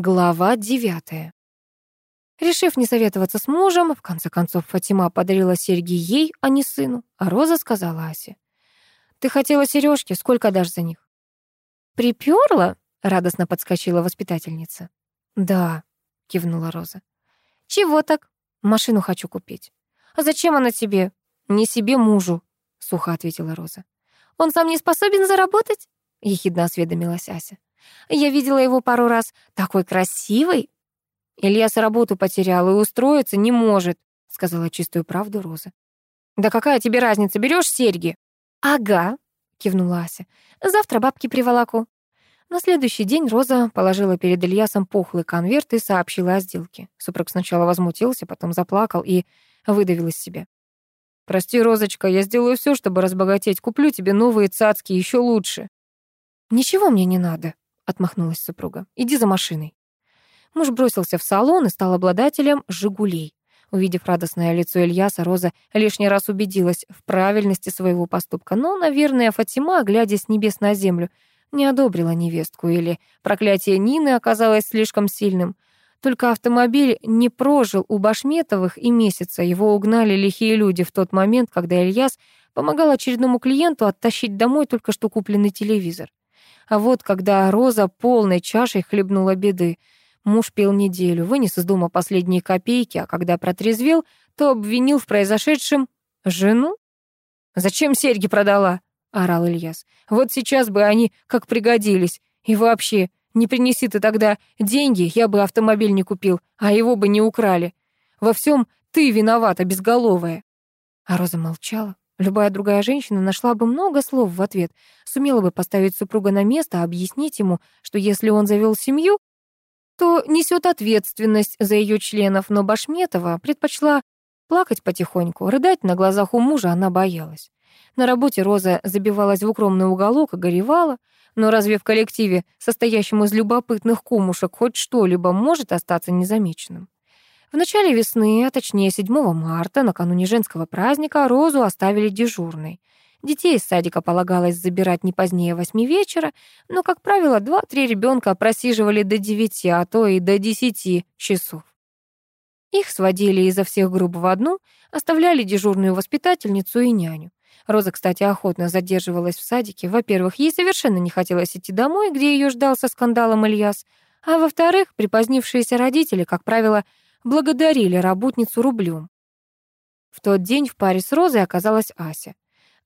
Глава девятая. Решив не советоваться с мужем, в конце концов Фатима подарила серьги ей, а не сыну, а Роза сказала Асе. «Ты хотела сережки, сколько дашь за них?» «Припёрла?» — радостно подскочила воспитательница. «Да», — кивнула Роза. «Чего так?» «Машину хочу купить». «А зачем она тебе?» «Не себе, мужу», — сухо ответила Роза. «Он сам не способен заработать?» — ехидно осведомилась Ася. Я видела его пару раз. Такой красивый. Ильяс работу потерял и устроиться не может, сказала чистую правду Роза. Да какая тебе разница, берешь серьги? Ага, кивнула Ася. Завтра бабки приволоку. На следующий день Роза положила перед Ильясом пухлый конверт и сообщила о сделке. Супруг сначала возмутился, потом заплакал и выдавил из себя. «Прости, Розочка, я сделаю все, чтобы разбогатеть. Куплю тебе новые цацки, еще лучше». «Ничего мне не надо», отмахнулась супруга. Иди за машиной. Муж бросился в салон и стал обладателем «Жигулей». Увидев радостное лицо Ильяса, Роза лишний раз убедилась в правильности своего поступка. Но, наверное, Фатима, глядя с небес на землю, не одобрила невестку, или проклятие Нины оказалось слишком сильным. Только автомобиль не прожил у Башметовых и месяца. Его угнали лихие люди в тот момент, когда Ильяс помогал очередному клиенту оттащить домой только что купленный телевизор. А вот когда Роза полной чашей хлебнула беды, муж пил неделю, вынес из дома последние копейки, а когда протрезвел, то обвинил в произошедшем жену. «Зачем серьги продала?» — орал Ильяс. «Вот сейчас бы они как пригодились. И вообще, не принеси ты тогда деньги, я бы автомобиль не купил, а его бы не украли. Во всем ты виновата, безголовая». А Роза молчала. Любая другая женщина нашла бы много слов в ответ, сумела бы поставить супруга на место, объяснить ему, что если он завел семью, то несет ответственность за ее членов, но Башметова предпочла плакать потихоньку, рыдать на глазах у мужа она боялась. На работе Роза забивалась в укромный уголок и горевала, но разве в коллективе, состоящем из любопытных кумушек, хоть что-либо может остаться незамеченным? В начале весны, а точнее 7 марта, накануне женского праздника, Розу оставили дежурной. Детей из садика полагалось забирать не позднее восьми вечера, но, как правило, два-три ребенка просиживали до девяти, а то и до десяти часов. Их сводили изо всех групп в одну, оставляли дежурную воспитательницу и няню. Роза, кстати, охотно задерживалась в садике. Во-первых, ей совершенно не хотелось идти домой, где ее ждал со скандалом Ильяс, а во-вторых, припозднившиеся родители, как правило, благодарили работницу рублем. В тот день в паре с Розой оказалась Ася.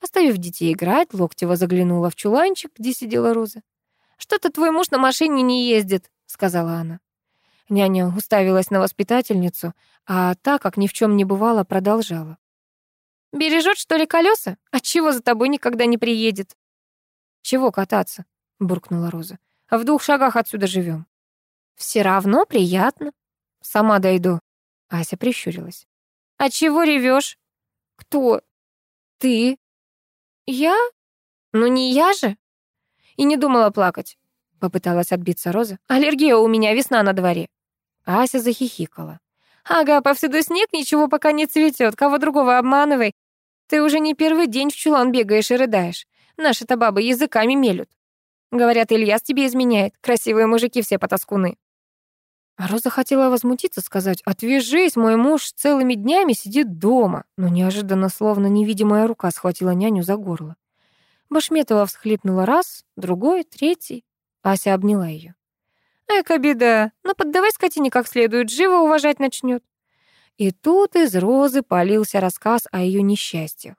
Оставив детей играть, Локтева заглянула в чуланчик, где сидела Роза. «Что-то твой муж на машине не ездит», — сказала она. Няня уставилась на воспитательницу, а та, как ни в чем не бывало, продолжала. «Бережет, что ли, колеса? Отчего за тобой никогда не приедет?» «Чего кататься?» — буркнула Роза. «В двух шагах отсюда живем. «Все равно приятно», Сама дойду. Ася прищурилась. А чего ревешь? Кто? Ты? Я? Ну не я же. И не думала плакать. Попыталась отбиться Роза. Аллергия у меня, весна на дворе. Ася захихикала. Ага, повсюду снег, ничего пока не цветет. Кого другого обманывай. Ты уже не первый день в чулан бегаешь и рыдаешь. Наши-то бабы языками мелют. Говорят, Ильяс тебе изменяет. Красивые мужики все потаскуны. А Роза хотела возмутиться, сказать «Отвяжись, мой муж целыми днями сидит дома», но неожиданно, словно невидимая рука схватила няню за горло. Башметова всхлипнула раз, другой, третий. Ася обняла ее. «Эка беда, но ну, поддавай скотине как следует, живо уважать начнет. И тут из Розы полился рассказ о ее несчастьях.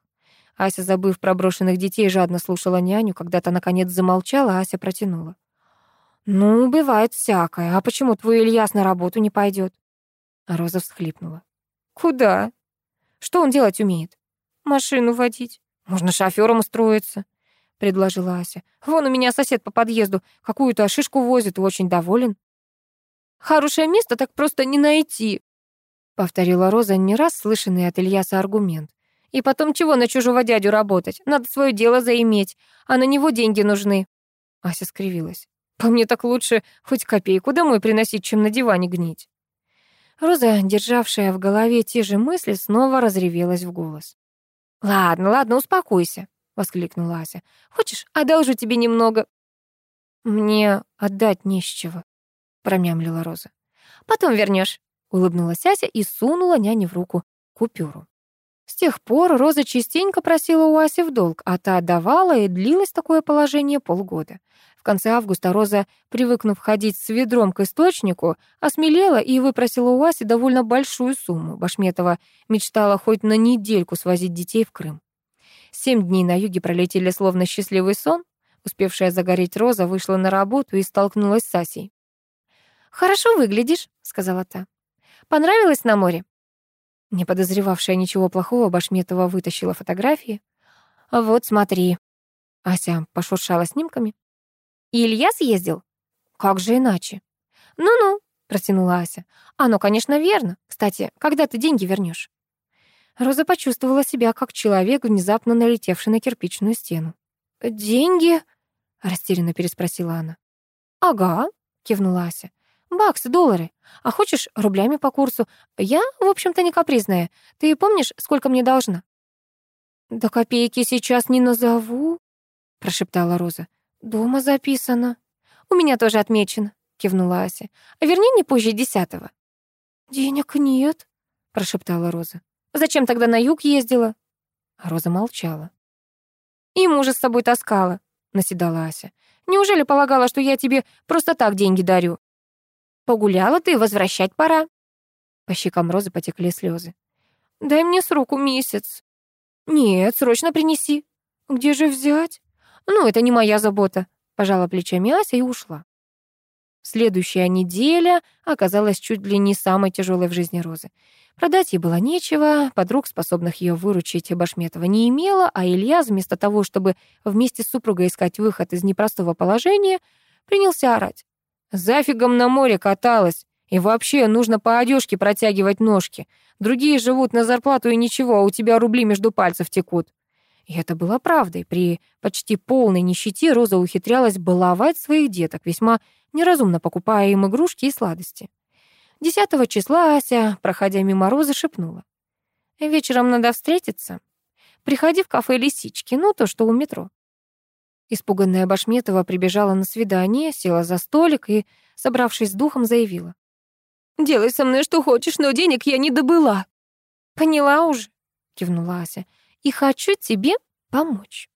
Ася, забыв про брошенных детей, жадно слушала няню. Когда-то, наконец, замолчала, Ася протянула. «Ну, бывает всякое. А почему твой Ильяс на работу не пойдет? Роза всхлипнула. «Куда? Что он делать умеет?» «Машину водить. Можно шофёром устроиться», — предложила Ася. «Вон у меня сосед по подъезду какую-то шишку возит и очень доволен». «Хорошее место так просто не найти», — повторила Роза не раз слышанный от Ильяса аргумент. «И потом чего на чужого дядю работать? Надо свое дело заиметь, а на него деньги нужны». Ася скривилась. По мне так лучше хоть копейку домой приносить, чем на диване гнить. Роза, державшая в голове те же мысли, снова разревелась в голос. «Ладно, ладно, успокойся», — воскликнула Ася. «Хочешь, одолжу тебе немного?» «Мне отдать не с чего», промямлила Роза. «Потом вернешь, улыбнулась Ася и сунула няне в руку купюру. С тех пор Роза частенько просила у Аси в долг, а та отдавала, и длилось такое положение полгода. В конце августа Роза, привыкнув ходить с ведром к источнику, осмелела и выпросила у Аси довольно большую сумму. Башметова мечтала хоть на недельку свозить детей в Крым. Семь дней на юге пролетели словно счастливый сон. Успевшая загореть Роза вышла на работу и столкнулась с Асей. «Хорошо выглядишь», — сказала та. «Понравилось на море?» Не подозревавшая ничего плохого, Башметова вытащила фотографии. «Вот, смотри». Ася пошуршала снимками. «И Илья съездил?» «Как же иначе?» «Ну-ну», — протянула Ася. «Оно, конечно, верно. Кстати, когда ты деньги вернешь? Роза почувствовала себя как человек, внезапно налетевший на кирпичную стену. «Деньги?» — растерянно переспросила она. «Ага», — кивнула Ася. Баксы, доллары. А хочешь рублями по курсу? Я, в общем-то, не капризная. Ты помнишь, сколько мне должна?» «Да копейки сейчас не назову», — прошептала Роза. «Дома записано». «У меня тоже отмечено», — кивнула Ася. «А верни не позже десятого». «Денег нет», — прошептала Роза. «Зачем тогда на юг ездила?» Роза молчала. «И мужа с собой таскала», — наседала Ася. «Неужели полагала, что я тебе просто так деньги дарю? Погуляла ты, возвращать пора». По щекам Розы потекли слезы. «Дай мне сроку месяц». «Нет, срочно принеси». «Где же взять?» «Ну, это не моя забота», — пожала плечами Ася и ушла. Следующая неделя оказалась чуть ли не самой тяжелой в жизни Розы. Продать ей было нечего, подруг, способных ее выручить, Башметова не имела, а Илья, вместо того, чтобы вместе с супругой искать выход из непростого положения, принялся орать. Зафигом на море каталась. И вообще, нужно по одежке протягивать ножки. Другие живут на зарплату и ничего, а у тебя рубли между пальцев текут. И это было правдой. При почти полной нищете Роза ухитрялась баловать своих деток, весьма неразумно покупая им игрушки и сладости. Десятого числа Ася, проходя мимо Розы, шепнула. «Вечером надо встретиться. Приходи в кафе «Лисички», ну, то, что у метро. Испуганная Башметова прибежала на свидание, села за столик и, собравшись с духом, заявила. «Делай со мной что хочешь, но денег я не добыла». «Поняла уже», — кивнула Ася, — «и хочу тебе помочь».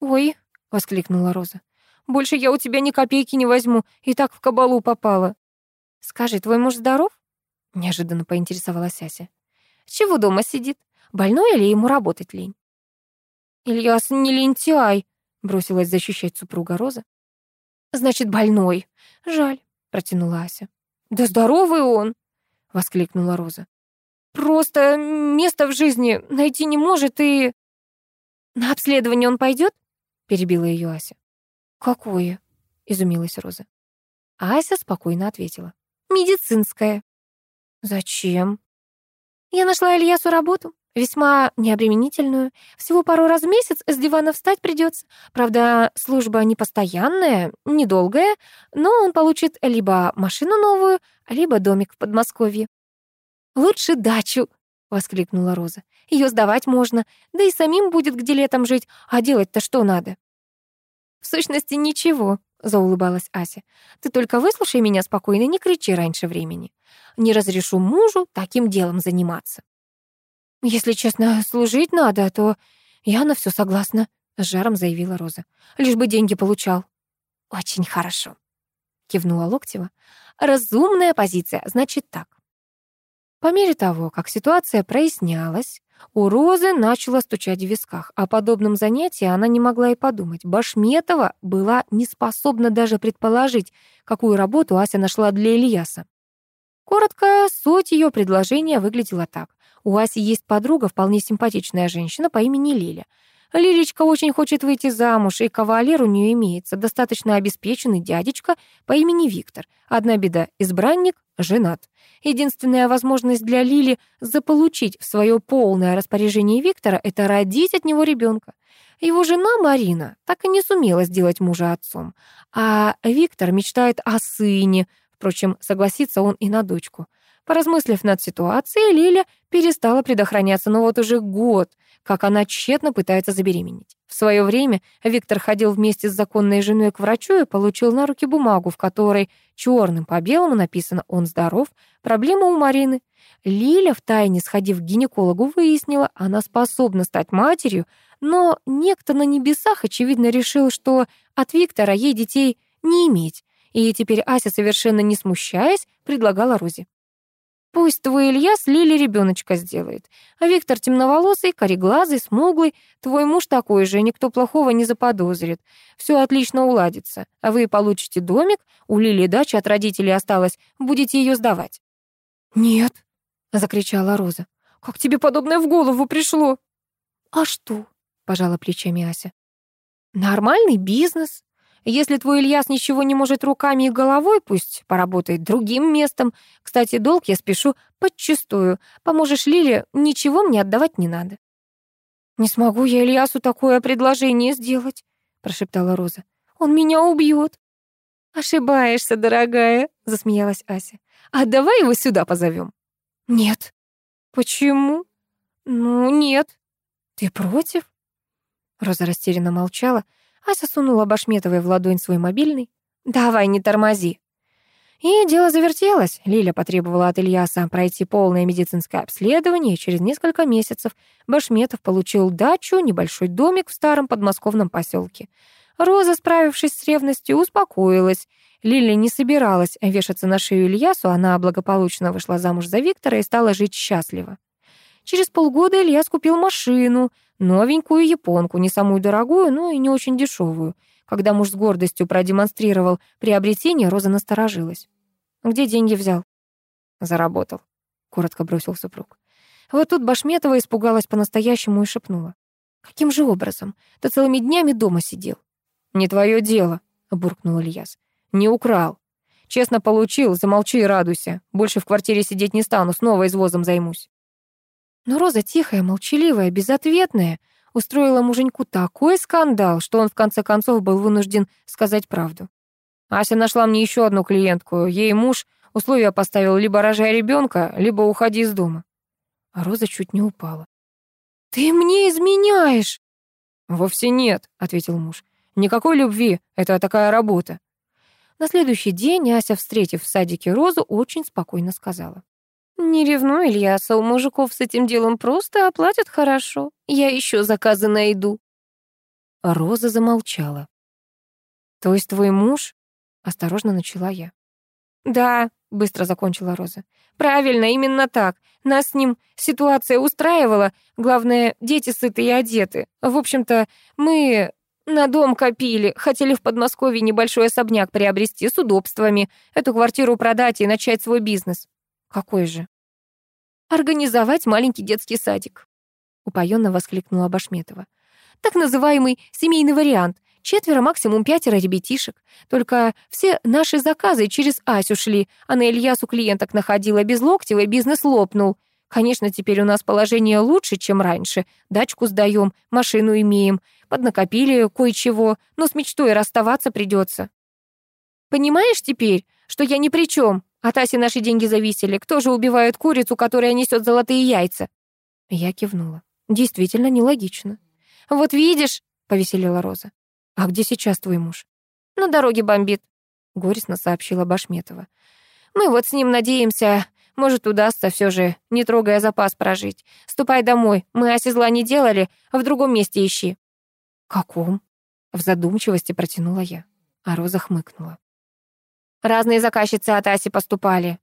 «Ой», — воскликнула Роза, — «больше я у тебя ни копейки не возьму, и так в кабалу попала». «Скажи, твой муж здоров?» — неожиданно поинтересовалась Ася. «Чего дома сидит? Больной или ему работать лень?» «Ильяс, не лентяй», бросилась защищать супруга Роза. Значит, больной. Жаль, протянула Ася. Да здоровый он, воскликнула Роза. Просто место в жизни найти не может и... На обследование он пойдет? перебила ее Ася. Какое? изумилась Роза. Ася спокойно ответила. Медицинское. Зачем? Я нашла Ильясу работу весьма необременительную. Всего пару раз в месяц с дивана встать придется. Правда, служба не постоянная, недолгая, но он получит либо машину новую, либо домик в Подмосковье. «Лучше дачу!» — воскликнула Роза. Ее сдавать можно, да и самим будет где летом жить, а делать-то что надо?» «В сущности, ничего», — заулыбалась Ася. «Ты только выслушай меня спокойно, не кричи раньше времени. Не разрешу мужу таким делом заниматься». «Если честно, служить надо, то я на все согласна», — с жаром заявила Роза. «Лишь бы деньги получал». «Очень хорошо», — кивнула Локтева. «Разумная позиция, значит так». По мере того, как ситуация прояснялась, у Розы начала стучать в висках. О подобном занятии она не могла и подумать. Башметова была не способна даже предположить, какую работу Ася нашла для Ильяса. Коротко, суть ее предложения выглядела так. У Аси есть подруга, вполне симпатичная женщина по имени Лиля. Лилечка очень хочет выйти замуж, и кавалер у нее имеется, достаточно обеспеченный дядечка по имени Виктор. Одна беда — избранник женат. Единственная возможность для Лили заполучить в свое полное распоряжение Виктора — это родить от него ребенка. Его жена Марина так и не сумела сделать мужа отцом, а Виктор мечтает о сыне, впрочем, согласится он и на дочку. Поразмыслив над ситуацией, Лиля перестала предохраняться, но вот уже год, как она тщетно пытается забеременеть. В свое время Виктор ходил вместе с законной женой к врачу и получил на руки бумагу, в которой черным по белому написано «Он здоров», проблема у Марины. Лиля, втайне сходив к гинекологу, выяснила, она способна стать матерью, но некто на небесах, очевидно, решил, что от Виктора ей детей не иметь. И теперь Ася, совершенно не смущаясь, предлагала Розе. Пусть твой Илья с Лили ребеночка сделает. А Виктор темноволосый, кореглазый, смуглый. Твой муж такой же, никто плохого не заподозрит. Все отлично уладится. А вы получите домик, у Лили дача от родителей осталась, будете ее сдавать. «Нет», — закричала Роза. «Как тебе подобное в голову пришло?» «А что?» — пожала плечами Ася. «Нормальный бизнес. Если твой Ильяс ничего не может руками и головой, пусть поработает другим местом. Кстати, долг я спешу подчистую. Поможешь Лиле, ничего мне отдавать не надо». «Не смогу я Ильясу такое предложение сделать», — прошептала Роза. «Он меня убьет». «Ошибаешься, дорогая», — засмеялась Ася. «А давай его сюда позовем». «Нет». «Почему?» «Ну, нет». «Ты против?» Роза растерянно молчала, Ася сунула Башметовой в ладонь свой мобильный. «Давай, не тормози». И дело завертелось. Лиля потребовала от Ильяса пройти полное медицинское обследование, и через несколько месяцев Башметов получил дачу, небольшой домик в старом подмосковном поселке. Роза, справившись с ревностью, успокоилась. Лиля не собиралась вешаться на шею Ильясу, она благополучно вышла замуж за Виктора и стала жить счастливо. Через полгода Ильяс купил машину, новенькую японку, не самую дорогую, но и не очень дешевую. Когда муж с гордостью продемонстрировал приобретение, Роза насторожилась. «Где деньги взял?» «Заработал», — коротко бросил супруг. Вот тут Башметова испугалась по-настоящему и шепнула. «Каким же образом? Ты целыми днями дома сидел». «Не твое дело», — буркнул Ильяс. «Не украл. Честно получил, замолчи и радуйся. Больше в квартире сидеть не стану, снова извозом займусь». Но Роза тихая, молчаливая, безответная, устроила муженьку такой скандал, что он в конце концов был вынужден сказать правду. Ася нашла мне еще одну клиентку. Ей муж условия поставил либо рожай ребенка, либо уходи из дома. А Роза чуть не упала. «Ты мне изменяешь!» «Вовсе нет», — ответил муж. «Никакой любви, это такая работа». На следующий день Ася, встретив в садике Розу, очень спокойно сказала. «Не ревнуй, Ильяса, у мужиков с этим делом просто оплатят хорошо. Я еще заказы найду». Роза замолчала. «То есть твой муж?» — осторожно начала я. «Да», — быстро закончила Роза. «Правильно, именно так. Нас с ним ситуация устраивала. Главное, дети сыты и одеты. В общем-то, мы на дом копили. Хотели в Подмосковье небольшой особняк приобрести с удобствами, эту квартиру продать и начать свой бизнес. «Какой же?» «Организовать маленький детский садик», — упоенно воскликнула Башметова. «Так называемый семейный вариант. Четверо, максимум пятеро ребятишек. Только все наши заказы через Асю шли, а на Ильясу клиенток находила без локтевой, бизнес лопнул. Конечно, теперь у нас положение лучше, чем раньше. Дачку сдаем, машину имеем, поднакопили кое-чего, но с мечтой расставаться придется. Понимаешь теперь, что я ни при чем? От Аси наши деньги зависели. Кто же убивает курицу, которая несет золотые яйца?» Я кивнула. «Действительно нелогично». «Вот видишь», — повеселила Роза. «А где сейчас твой муж?» «На дороге бомбит», — горестно сообщила Башметова. «Мы вот с ним надеемся, может, удастся все же, не трогая запас, прожить. Ступай домой, мы оси зла не делали, в другом месте ищи». «Каком?» — в задумчивости протянула я, а Роза хмыкнула. Разные заказчицы от Аси поступали.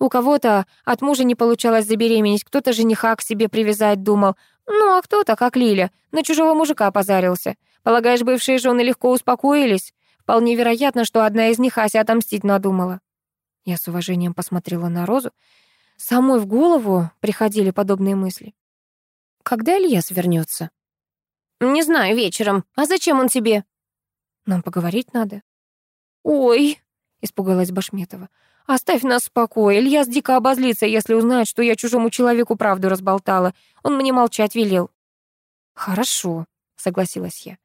У кого-то от мужа не получалось забеременеть, кто-то жениха к себе привязать думал. Ну, а кто-то, как Лиля, на чужого мужика позарился. Полагаешь, бывшие жены легко успокоились? Вполне вероятно, что одна из них Ася отомстить надумала. Я с уважением посмотрела на Розу. Самой в голову приходили подобные мысли. Когда Ильяс вернется? «Не знаю, вечером. А зачем он тебе?» «Нам поговорить надо». «Ой», испугалась Башметова. «Оставь нас в покое. Ильяс дико обозлится, если узнает, что я чужому человеку правду разболтала. Он мне молчать велел». «Хорошо», — согласилась я.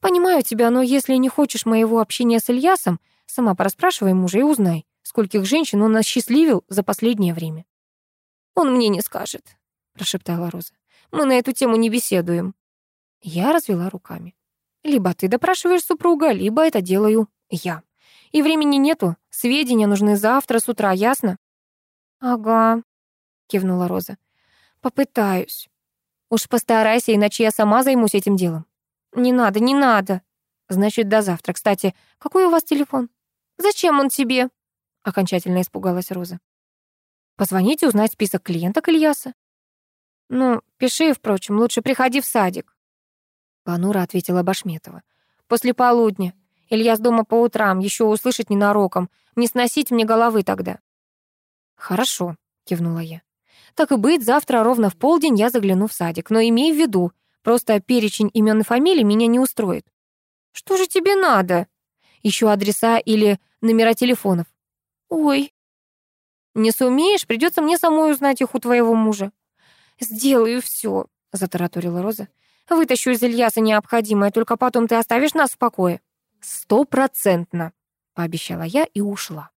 «Понимаю тебя, но если не хочешь моего общения с Ильясом, сама пораспрашивай мужа и узнай, скольких женщин он осчастливил за последнее время». «Он мне не скажет», — прошептала Роза. Мы на эту тему не беседуем». Я развела руками. «Либо ты допрашиваешь супруга, либо это делаю я. И времени нету, сведения нужны завтра с утра, ясно?» «Ага», — кивнула Роза. «Попытаюсь. Уж постарайся, иначе я сама займусь этим делом». «Не надо, не надо». «Значит, до завтра. Кстати, какой у вас телефон?» «Зачем он тебе?» — окончательно испугалась Роза. «Позвоните, узнать список клиенток Ильяса». «Ну, пиши, впрочем, лучше приходи в садик». Понура ответила Башметова. «После полудня. Ильяс дома по утрам, еще услышать ненароком. Не сносить мне головы тогда». «Хорошо», — кивнула я. «Так и быть, завтра ровно в полдень я загляну в садик. Но имей в виду, просто перечень имен и фамилий меня не устроит». «Что же тебе надо?» «Еще адреса или номера телефонов». «Ой». «Не сумеешь, придется мне самой узнать их у твоего мужа». «Сделаю все», — затараторила Роза. «Вытащу из Ильяса необходимое, только потом ты оставишь нас в покое». «Стопроцентно», — пообещала я и ушла.